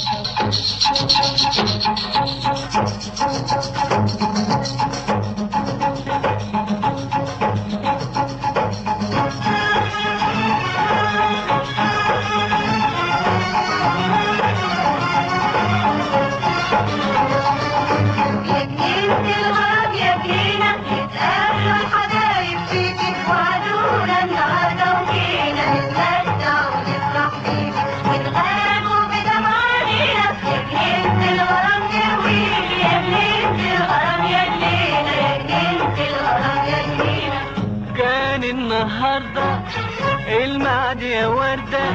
Thank you. النهاردة الميعاد يا وردة.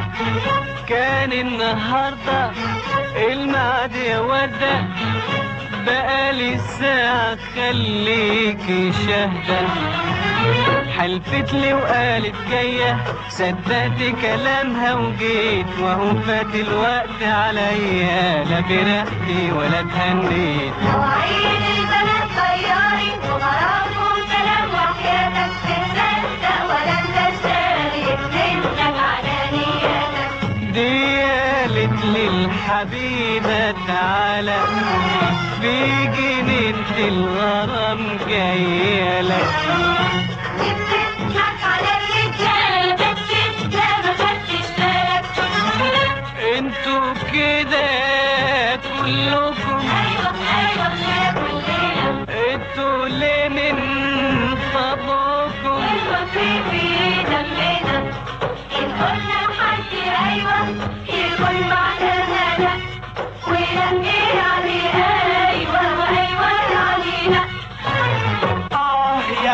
كان النهاردة الميعاد يا وردة. بقالي ساعة خليكي شاهدة. حلفت لي وقالت جاية. صدقت كلامها وجيت. وهو فات الوقت عليا. لا فرحتي ولا اتهنيت. مواعيد البنات للحبيبة تعالى. في جنينة الغرام جاية لك أنتوا كده كلكم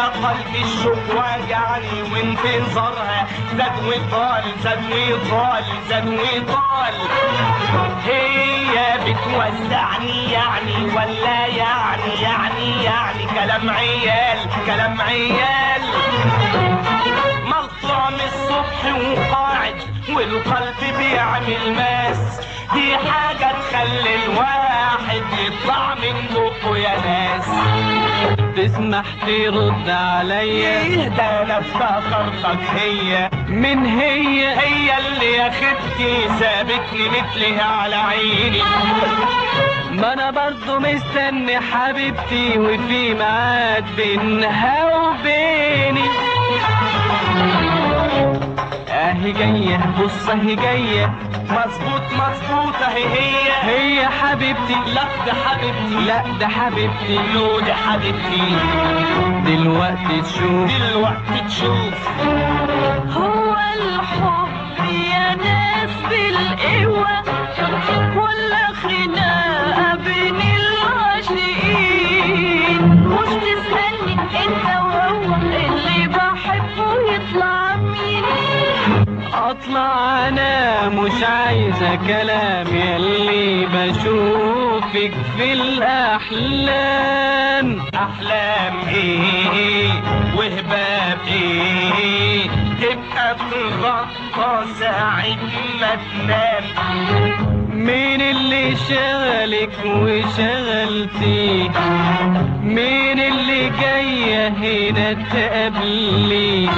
قلبي الشوق وجعني وانتظارها زاد وطال زاد وطال زاد وطال هي بتوزعني يعني ولا يعني يعني يعني؟ كلام عيال كلام عيال. مقطوع من الصبح وقاعد والقلب بيعمل ماس. دي حاجة تخلي الواحد يطلع من بقه يا ناس. تسمح ترد عليا. إيه ده أنا افتكرتك هي. من هي؟ هي اللي يا ختي سابتني مثلها على عيني. ما أنا برضو مستني حبيبتي وفي ميعاد بينها وبيني. اهي جاية بص اهي جاية. مظبوط مظبوط أهي هي. هي حبيبتي. لا ده حبيبتي. لا ده حبيبتي. لو ده حبيبتي. دلوقتي تشوف. دلوقتي تشوف. اطلع أنا مش عايزة كلام يلي بشوفك في الأحلام. أحلام إيه؟ وهباب إيه؟ تبقى تغطى ساعة ما تنام. مين اللي شغلك وشغلتي؟ مين اللي جاية هنا تقابلي؟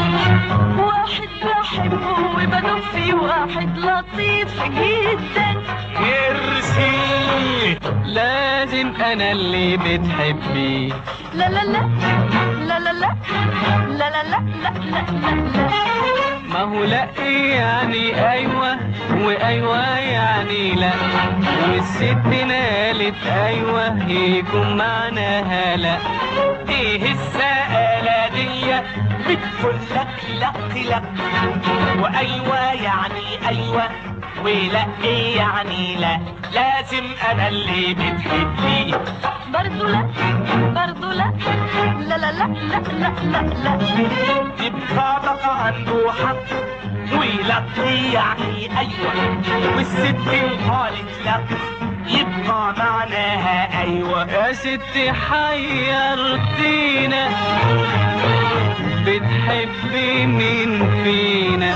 واحد بحبه وبدوب فيه واحد لطيف جدا. ارسي لازم أنا اللي بتحبي. لا لا. لا لا لا. لا لا لا لا لا لا لا. ما هو لا يعني أيوه وأيوة يعني لا. والست نالت أيوه يكون معناها لا. إيه السآلة دي؟ بتقول لك لا لا وأيوة يعني أيوه ولا إيه يعني لا. لازم أنا اللي بتحبيه برضو لا برضو لا لا لا لا لا لا لا لا. يبقى بقى عنده حق ويلقي يعني أيوه والست قالت لك يبقى معناها أيوه. يا ستي حيرتينا بتحب مين فينا؟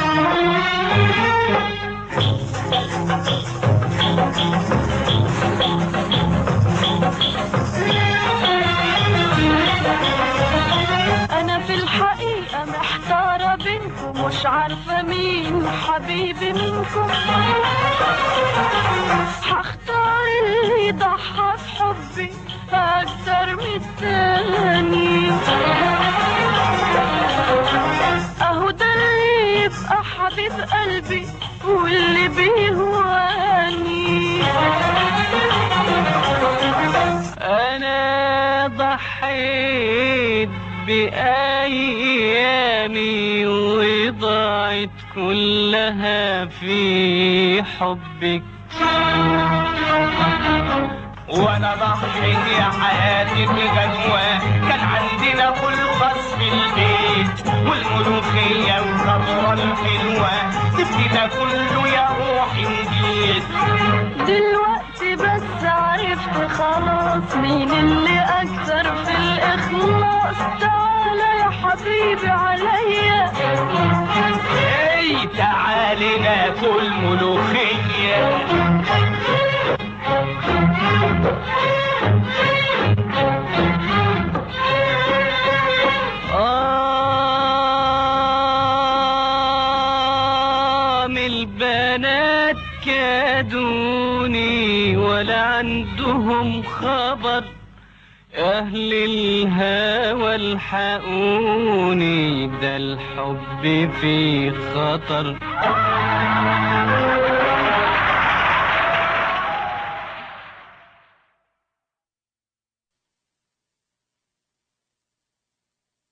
أنا في الحقيقة محتارة بينكم مش عارفة مين حبيبي منكم. هختار اللي ضحى بحبي أكتر من التاني. يبقى حبيب قلبي واللي بيهواني أنا ضحيت بأيامي وضاعت كلها في حبك. وأنا ضحيت يا حياتي بغنوة ده كله يا روحي وجيت دلوقتي بس عرفت خلاص مين اللي أكتر في الإخلاص. تعالى يا حبيبي عليا. اي تعالي ناكل ملوخية. البنات كادوني ولا عندهم خبر أهل الهوى الحقوني ده الحب في خطر.